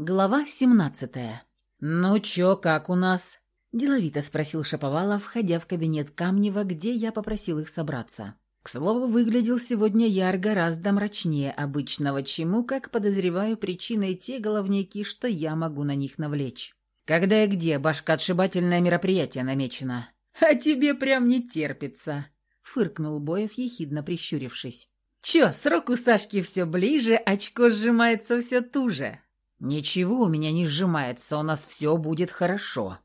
Глава 17. «Ну чё, как у нас?» – деловито спросил Шаповалов, входя в кабинет Камнева, где я попросил их собраться. К слову, выглядел сегодня Яр гораздо мрачнее обычного, чему, как подозреваю, причиной те головняки, что я могу на них навлечь. «Когда и где башкоотшибательное мероприятие намечено?» «А тебе прям не терпится», – фыркнул Боев, ехидно прищурившись. «Чё, срок у Сашки все ближе, очко сжимается все туже». «Ничего у меня не сжимается, у нас все будет хорошо».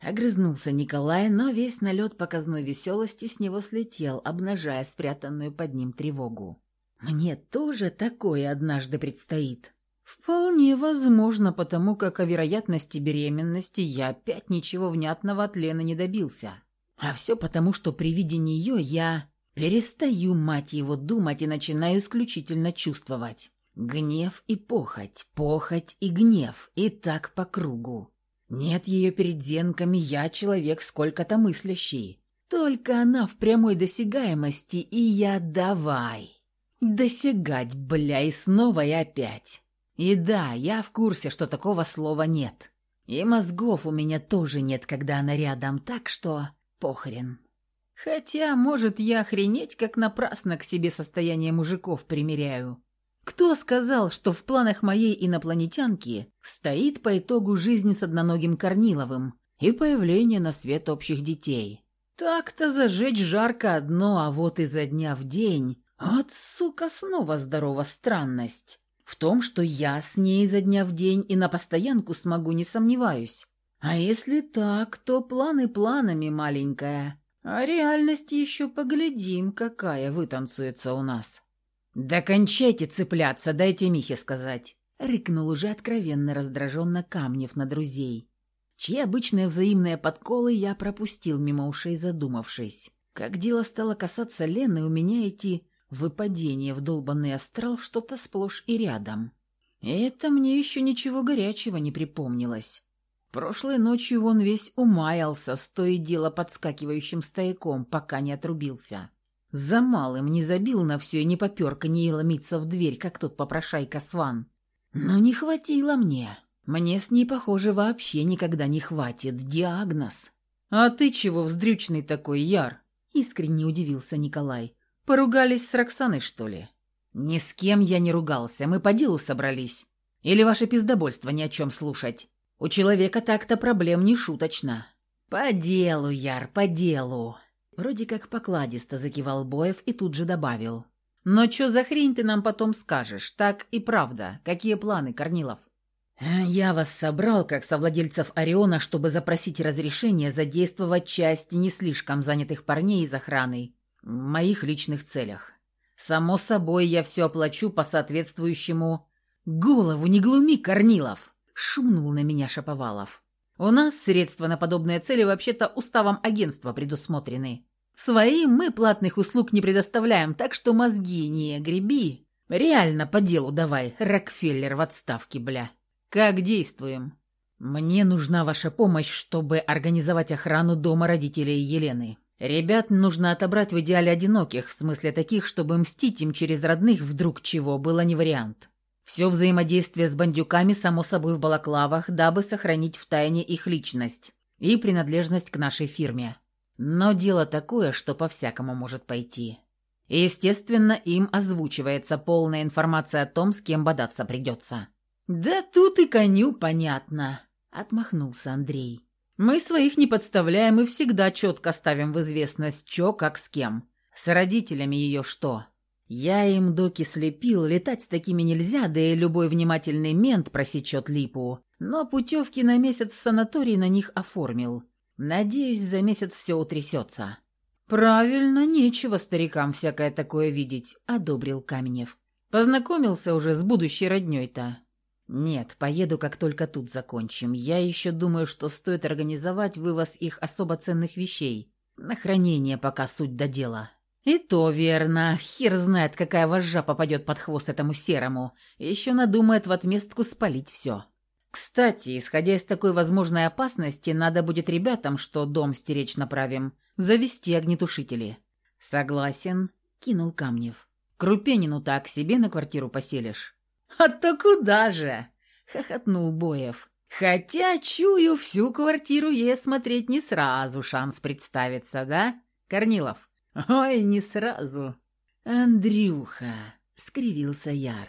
Огрызнулся Николай, но весь налет показной веселости с него слетел, обнажая спрятанную под ним тревогу. «Мне тоже такое однажды предстоит». «Вполне возможно, потому как о вероятности беременности я опять ничего внятного от Лены не добился. А все потому, что при виде нее я перестаю, мать его, думать и начинаю исключительно чувствовать. Гнев и похоть, похоть и гнев, и так по кругу. Нет ее перед зенками, я человек сколько-то мыслящий. Только она в прямой досягаемости, и я давай. Досягать, бля, и снова и опять. И да, я в курсе, что такого слова нет. И мозгов у меня тоже нет, когда она рядом, так что похрен. Хотя, может, я охренеть, как напрасно к себе состояние мужиков примеряю. Кто сказал, что в планах моей инопланетянки стоит по итогу жизнь с одноногим Корниловым и появление на свет общих детей? Так-то зажечь жарко одно, а вот изо дня в день... Вот, сука, снова здорова странность. В том, что я с ней изо дня в день и на постоянку смогу, не сомневаюсь. А если так, то планы планами, маленькая. А реальность еще поглядим, какая вытанцуется у нас. «Да кончайте цепляться, дайте Михе сказать!» Рыкнул уже откровенно раздраженно Камнев на друзей, чьи обычные взаимные подколы я пропустил мимо ушей, задумавшись. Как дело стало касаться Лены, у меня эти выпадения в долбанный астрал что-то сплошь и рядом. Это мне еще ничего горячего не припомнилось. Прошлой ночью он весь умаялся, с то и дело подскакивающим стояком, пока не отрубился. За малым не забил на все и не поперка не ломиться в дверь, как тот попрошайка Сван. Но не хватило мне. Мне с ней, похоже, вообще никогда не хватит. Диагноз. «А ты чего вздрючный такой, Яр?» Искренне удивился Николай. «Поругались с Роксаной, что ли?» «Ни с кем я не ругался. Мы по делу собрались. Или ваше пиздобольство ни о чем слушать? У человека так-то проблем не шуточно». «По делу, Яр, по делу», Вроде как покладисто закивал Боев и тут же добавил. «Но чё за хрень ты нам потом скажешь? Так и правда. Какие планы, Корнилов?» «Э, «Я вас собрал, как совладельцев Ориона, чтобы запросить разрешение задействовать часть не слишком занятых парней из охраны в моих личных целях. Само собой, я все оплачу по соответствующему...» «Голову не глуми, Корнилов!» — шумнул на меня Шаповалов. У нас средства на подобные цели вообще-то уставом агентства предусмотрены. Своим мы платных услуг не предоставляем, так что мозги не греби. Реально по делу давай, Рокфеллер в отставке, бля. Как действуем? Мне нужна ваша помощь, чтобы организовать охрану дома родителей Елены. Ребят нужно отобрать в идеале одиноких, в смысле таких, чтобы мстить им через родных вдруг чего было не вариант. Все взаимодействие с бандюками, само собой, в балаклавах, дабы сохранить в тайне их личность и принадлежность к нашей фирме. Но дело такое, что по-всякому может пойти. Естественно, им озвучивается полная информация о том, с кем бодаться придется. «Да тут и коню понятно», — отмахнулся Андрей. «Мы своих не подставляем и всегда четко ставим в известность, что как с кем. С родителями ее что. Я им доки слепил, летать с такими нельзя, да и любой внимательный мент просечет липу. Но путевки на месяц в санаторий на них оформил. Надеюсь, за месяц все утрясется. «Правильно, нечего старикам всякое такое видеть», — одобрил Каменев. «Познакомился уже с будущей роднёй-то?» «Нет, поеду, как только тут закончим. Я еще думаю, что стоит организовать вывоз их особо ценных вещей. На хранение пока суть до дела». «И то верно. Хер знает, какая вожжа попадет под хвост этому серому. Еще надумает в отместку спалить все. Кстати, исходя из такой возможной опасности, надо будет ребятам, что дом стеречь направим, завести огнетушители». «Согласен», — кинул Камнев. «Крупенину так себе на квартиру поселишь». «А то куда же?» — хохотнул Боев. «Хотя, чую, всю квартиру ей смотреть не сразу шанс представится, да, Корнилов?» «Ой, не сразу». «Андрюха», — скривился Яр.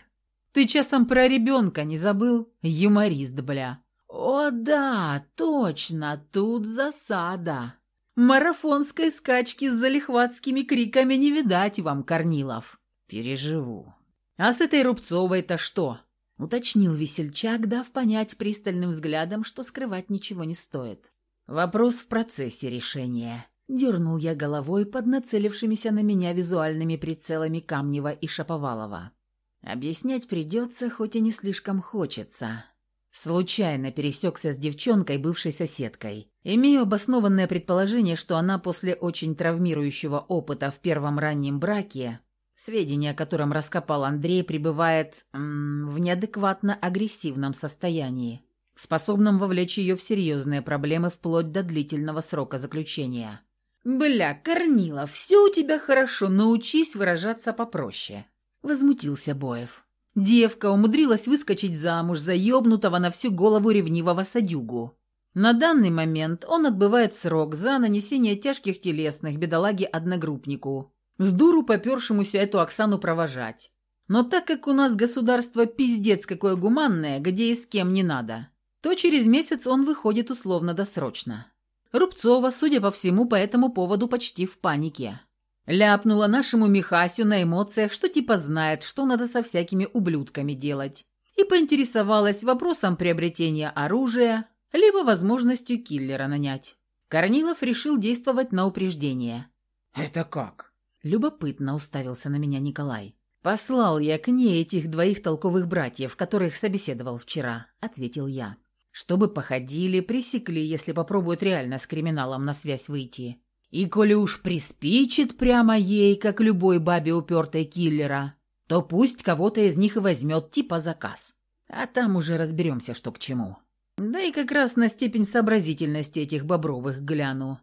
«Ты часом про ребенка не забыл? Юморист, бля». «О да, точно, тут засада. Марафонской скачки с залихватскими криками не видать вам, Корнилов». «Переживу». «А с этой Рубцовой-то что?» — уточнил весельчак, дав понять пристальным взглядом, что скрывать ничего не стоит. «Вопрос в процессе решения». Дернул я головой под нацелившимися на меня визуальными прицелами Камнева и Шаповалова. Объяснять придется, хоть и не слишком хочется. Случайно пересекся с девчонкой, бывшей соседкой. Имею обоснованное предположение, что она после очень травмирующего опыта в первом раннем браке, сведения о котором раскопал Андрей, пребывает м, в неадекватно агрессивном состоянии, способном вовлечь ее в серьезные проблемы вплоть до длительного срока заключения. «Бля, Корнилов, все у тебя хорошо, научись выражаться попроще», — возмутился Боев. Девка умудрилась выскочить замуж за ёбнутого на всю голову ревнивого садюгу. На данный момент он отбывает срок за нанесение тяжких телесных бедолаге-одногруппнику, с дуру попёршемуся эту Оксану провожать. Но так как у нас государство пиздец какое гуманное, где и с кем не надо, то через месяц он выходит условно-досрочно. Рубцова, судя по всему, по этому поводу почти в панике. Ляпнула нашему Михасю на эмоциях, что типа знает, что надо со всякими ублюдками делать. И поинтересовалась вопросом приобретения оружия, либо возможностью киллера нанять. Корнилов решил действовать на упреждение. «Это как?» Любопытно уставился на меня Николай. «Послал я к ней этих двоих толковых братьев, которых собеседовал вчера», — ответил я. Чтобы походили, пресекли, если попробуют реально с криминалом на связь выйти. И коли уж приспичит прямо ей, как любой бабе упертой киллера, то пусть кого-то из них и возьмет типа заказ. А там уже разберемся, что к чему. Да и как раз на степень сообразительности этих бобровых гляну.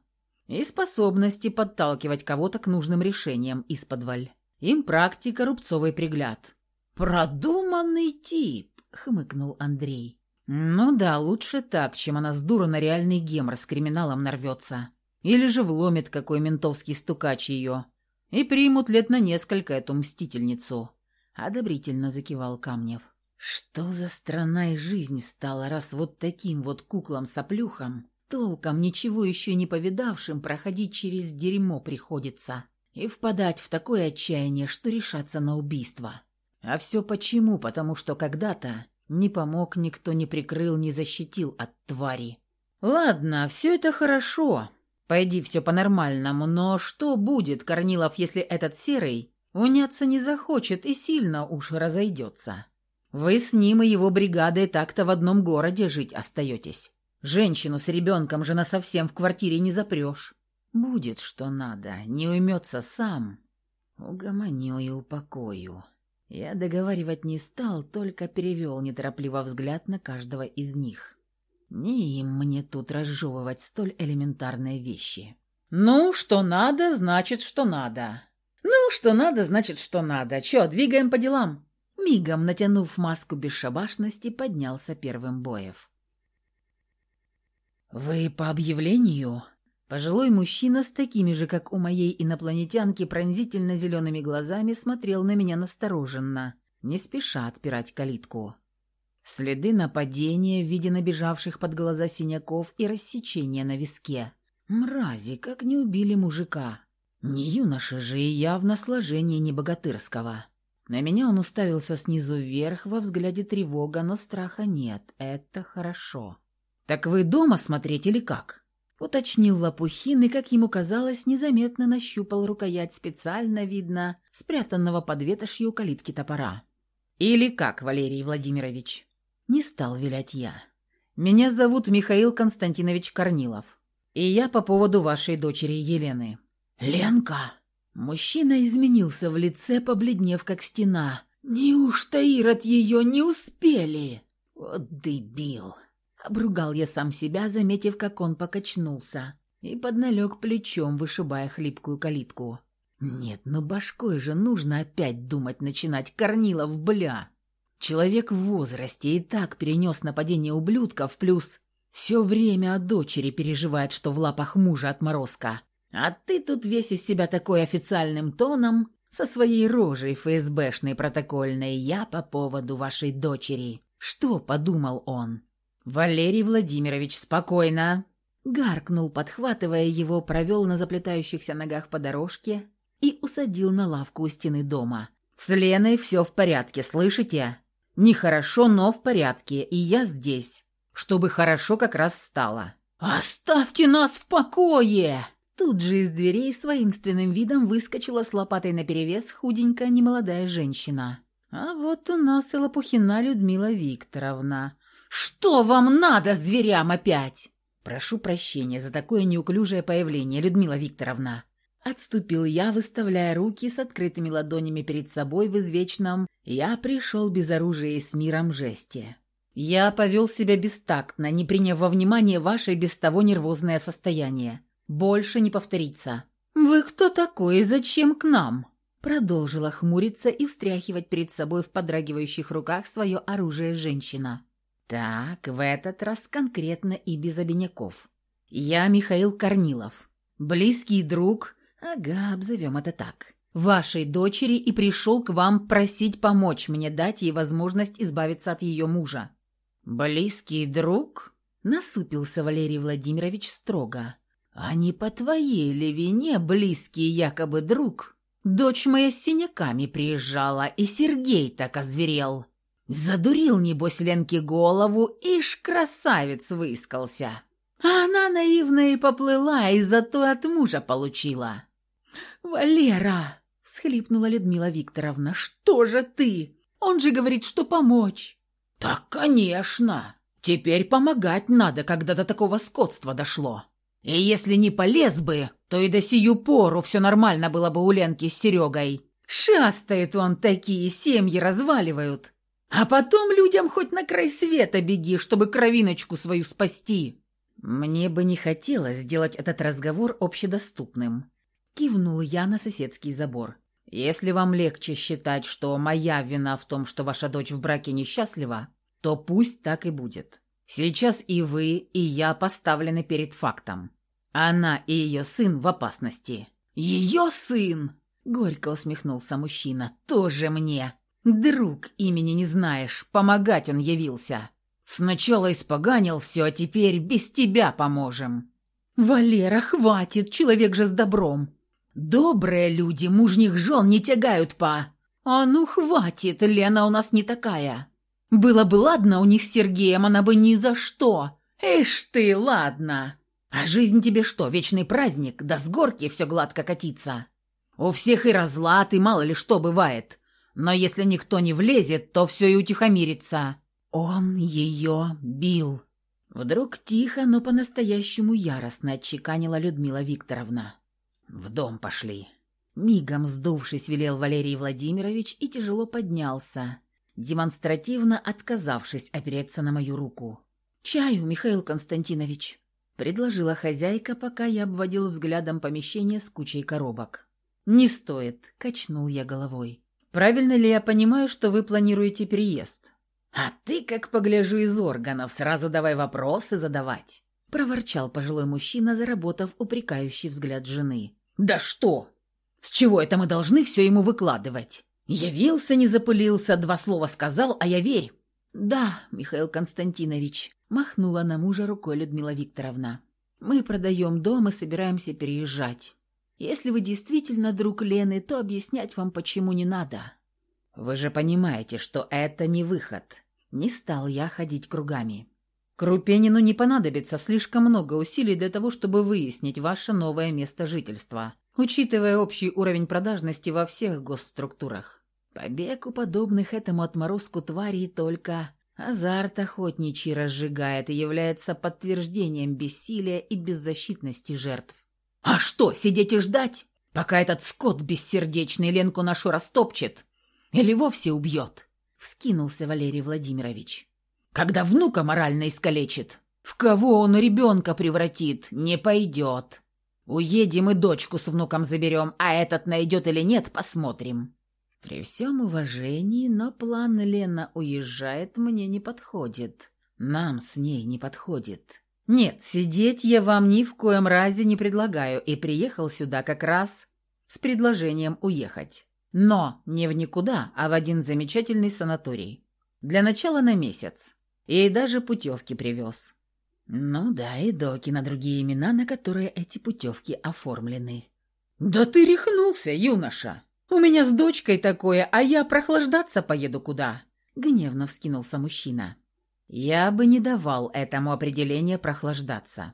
И способности подталкивать кого-то к нужным решениям из подваль. Им практика рубцовый пригляд. «Продуманный тип», — хмыкнул Андрей. «Ну да, лучше так, чем она с дура на реальный гемор с криминалом нарвется. Или же вломит какой ментовский стукач ее. И примут лет на несколько эту мстительницу». Одобрительно закивал Камнев. «Что за страна и жизнь стала, раз вот таким вот куклам-соплюхам, толком ничего еще не повидавшим, проходить через дерьмо приходится и впадать в такое отчаяние, что решаться на убийство? А все почему? Потому что когда-то не помог никто, не прикрыл, не защитил от твари. Ладно, все это хорошо. Пойди все по-нормальному, но что будет, Корнилов, если этот серый уняться не захочет и сильно уж разойдется? Вы с ним и его бригадой так-то в одном городе жить остаетесь. Женщину с ребенком же насовсем в квартире не запрешь. Будет что надо, не уймется сам. Угомоню и упокою. Я договаривать не стал, только перевел неторопливо взгляд на каждого из них. Не им мне тут разжевывать столь элементарные вещи. «Ну, что надо, значит, что надо. Ну, что надо, значит, что надо. Чё, двигаем по делам?» Мигом, натянув маску бесшабашности, поднялся первым Боев. «Вы по объявлению?» Пожилой мужчина с такими же, как у моей инопланетянки, пронзительно зелеными глазами смотрел на меня настороженно, не спеша отпирать калитку. Следы нападения в виде набежавших под глаза синяков и рассечения на виске. Мрази, как не убили мужика. Не юноша же и явно сложение не богатырского. На меня он уставился снизу вверх, во взгляде тревога, но страха нет. Это хорошо. «Так вы дома смотреть или как?» Уточнил Лопухин и, как ему казалось, незаметно нащупал рукоять специально, видно, спрятанного под ветошью калитки топора. «Или как, Валерий Владимирович?» Не стал вилять я. «Меня зовут Михаил Константинович Корнилов, и я по поводу вашей дочери Елены». «Ленка!» Мужчина изменился в лице, побледнев как стена. «Неужто Ирод ее не успели?» «Вот дебил!» Обругал я сам себя, заметив, как он покачнулся, и подналег плечом, вышибая хлипкую калитку. «Нет, ну башкой же нужно опять думать начинать, Корнилов, бля!» Человек в возрасте и так перенес нападение ублюдков, плюс все время о дочери переживает, что в лапах мужа отморозка. А ты тут весь из себя такой официальным тоном, со своей рожей ФСБшной протокольной, я по поводу вашей дочери. Что подумал он? Валерий Владимирович, спокойно. Гаркнул, подхватывая его, провел на заплетающихся ногах по дорожке и усадил на лавку у стены дома. «С Леной все в порядке, слышите? Нехорошо, но в порядке, и я здесь, чтобы хорошо как раз стало». «Оставьте нас в покое!» Тут же из дверей с воинственным видом выскочила с лопатой наперевес худенькая немолодая женщина. А вот у нас и Лопухина Людмила Викторовна. «Что вам надо, зверям, опять?» «Прошу прощения за такое неуклюжее появление, Людмила Викторовна». Отступил я, выставляя руки с открытыми ладонями перед собой в извечном «я пришел без оружия и с миром» жесте. Я повел себя бестактно, не приняв во внимание ваше без того нервозное состояние. Больше не повторится. «Вы кто такой и зачем к нам?» Продолжила хмуриться и встряхивать перед собой в подрагивающих руках свое оружие женщина. «Так, в этот раз конкретно и без обиняков. Я Михаил Корнилов, близкий друг, ага, обзовем это так, вашей дочери и пришел к вам просить помочь мне дать ей возможность избавиться от ее мужа». «Близкий друг?» – насупился Валерий Владимирович строго. «А не по твоей ли вине близкий якобы друг? Дочь моя с синяками приезжала, и Сергей так озверел. Задурил, небось, Ленке голову, ишь, красавец выискался. А она наивная и поплыла, и зато от мужа получила». «Валера!» — всхлипнула Людмила Викторовна. «Что же ты? Он же говорит, что помочь». «Так, конечно. Теперь помогать надо, когда до такого скотства дошло. И если не полез бы, то и до сию пору все нормально было бы у Ленки с Серегой. Шастает он, такие семьи разваливают. А потом людям хоть на край света беги, чтобы кровиночку свою спасти. Мне бы не хотелось сделать этот разговор общедоступным. Кивнул я на соседский забор. Если вам легче считать, что моя вина в том, что ваша дочь в браке несчастлива, то пусть так и будет. Сейчас и вы, и я поставлены перед фактом. Она и ее сын в опасности». «Ее сын!» — горько усмехнулся мужчина. «Тоже мне. Друг имени не знаешь, помогать он явился. Сначала испоганил все, а теперь без тебя поможем». «Валера, хватит, человек же с добром». «Добрые люди мужних жен не тягают по...» «А ну, хватит, Лена у нас не такая». «Было бы ладно у них с Сергеем, она бы ни за что». «Ишь ты, ладно». А жизнь тебе что, вечный праздник, да с горки все гладко катится? У всех и разлад, и мало ли что бывает. Но если никто не влезет, то все и утихомирится. Он ее бил. Вдруг тихо, но по-настоящему яростно отчеканила Людмила Викторовна. «В дом пошли». Мигом сдувшись, велел Валерий Владимирович и тяжело поднялся, демонстративно отказавшись опереться на мою руку. «Чаю, Михаил Константинович», предложила хозяйка, пока я обводил взглядом помещение с кучей коробок. «Не стоит», — качнул я головой. «Правильно ли я понимаю, что вы планируете переезд?» «А ты, как погляжу из органов, сразу давай вопросы задавать», — проворчал пожилой мужчина, заработав упрекающий взгляд жены. «Да что? С чего это мы должны все ему выкладывать? Явился, не запылился, два слова сказал, а я верь». «Да, Михаил Константинович», Махнула на мужа рукой Людмила Викторовна. «Мы продаем дом и собираемся переезжать. Если вы действительно друг Лены, то объяснять вам почему не надо». «Вы же понимаете, что это не выход». Не стал я ходить кругами. Крупенину не понадобится слишком много усилий для того, чтобы выяснить ваше новое место жительства, учитывая общий уровень продажности во всех госструктурах. Побег у подобных этому отморозку тварей только Азарт охотничий разжигает и является подтверждением бессилия и беззащитности жертв. «А что, сидеть и ждать, пока этот скот бессердечный Ленку нашу растопчет? Или вовсе убьет?» — вскинулся Валерий Владимирович. «Когда внука морально искалечит, в кого он ребенка превратит, не пойдет. Уедем и дочку с внуком заберем, а этот найдет или нет, посмотрим». При всем уважении, но план Лена уезжает мне не подходит. Нам с ней не подходит. Нет, сидеть я вам ни в коем разе не предлагаю и приехал сюда как раз с предложением уехать. Но не в никуда, а в один замечательный санаторий. Для начала на месяц. И даже путевки привез. Ну да, и доки на другие имена, на которые эти путевки оформлены. «Да ты рехнулся, юноша! У меня с дочкой такое, а я прохлаждаться поеду куда?» Гневно вскинулся мужчина. «Я бы не давал этому определению прохлаждаться.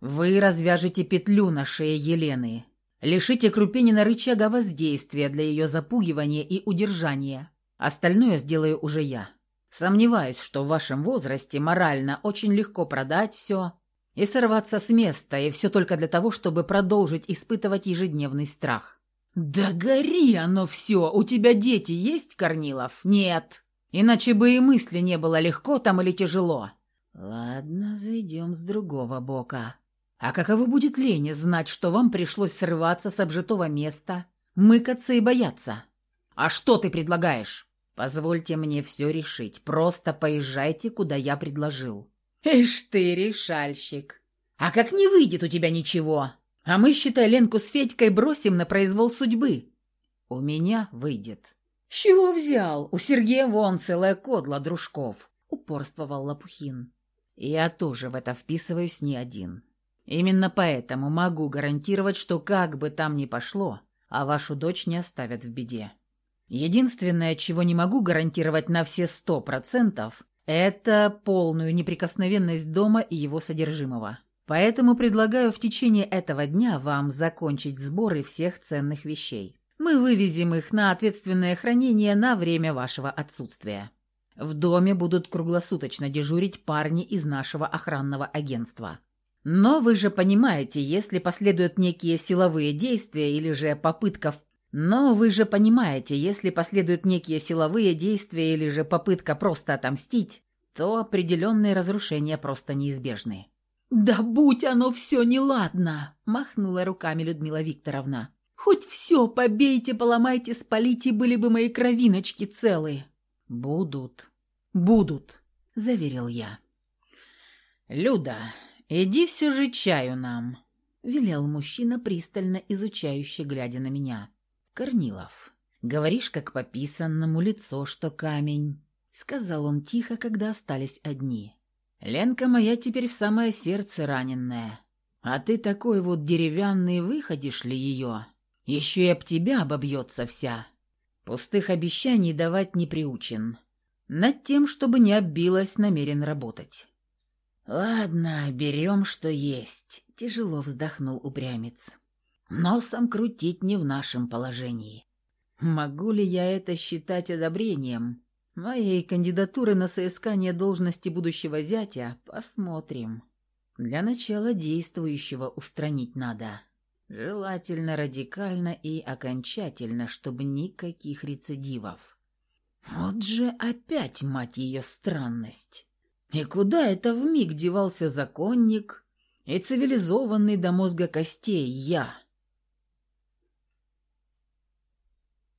Вы развяжете петлю на шее Елены, лишите Крупенина рычага воздействия для ее запугивания и удержания. Остальное сделаю уже я. Сомневаюсь, что в вашем возрасте морально очень легко продать все и сорваться с места, и все только для того, чтобы продолжить испытывать ежедневный страх. «Да гори оно все! У тебя дети есть, Корнилов?» «Нет!» Иначе бы и мысли не было, легко там или тяжело. Ладно, зайдем с другого бока. А каково будет Лене знать, что вам пришлось срываться с обжитого места, мыкаться и бояться? А что ты предлагаешь? Позвольте мне все решить. Просто поезжайте, куда я предложил. Ишь ты, решальщик. А как не выйдет у тебя ничего? А мы, считай, Ленку с Федькой бросим на произвол судьбы. У меня выйдет. «С чего взял? У Сергея вон целая кодла дружков», — упорствовал Лопухин. «Я тоже в это вписываюсь не один. Именно поэтому могу гарантировать, что как бы там ни пошло, а вашу дочь не оставят в беде. Единственное, чего не могу гарантировать на все сто процентов, это полную неприкосновенность дома и его содержимого. Поэтому предлагаю в течение этого дня вам закончить сборы всех ценных вещей. Мы вывезем их на ответственное хранение на время вашего отсутствия. В доме будут круглосуточно дежурить парни из нашего охранного агентства. Но вы же понимаете, если последуют некие силовые действия или же попытка... Но вы же понимаете, если последуют некие силовые действия или же попытка просто отомстить, то определенные разрушения просто неизбежны. «Да будь оно все неладно!» – махнула руками Людмила Викторовна. Хоть все побейте, поломайте, спалите, были бы мои кровиночки целые. Будут, будут, заверил я. Люда, иди все же чаю нам, велел мужчина, пристально изучающий, глядя на меня. Корнилов, говоришь, как по писанному лицо, что камень, сказал он тихо, когда остались одни. Ленка моя теперь в самое сердце раненная. А ты такой вот деревянный, выходишь ли ее? Еще и об тебя обобьется вся. Пустых обещаний давать не приучен. Над тем, чтобы не оббилась, намерен работать. «Ладно, берем, что есть», — тяжело вздохнул упрямец. «Носом крутить не в нашем положении. Могу ли я это считать одобрением? Моей кандидатуры на соискание должности будущего зятя посмотрим. Для начала действующего устранить надо». Желательно радикально и окончательно, чтобы никаких рецидивов. Вот же опять, мать ее, странность. И куда это вмиг девался законник и цивилизованный до мозга костей я?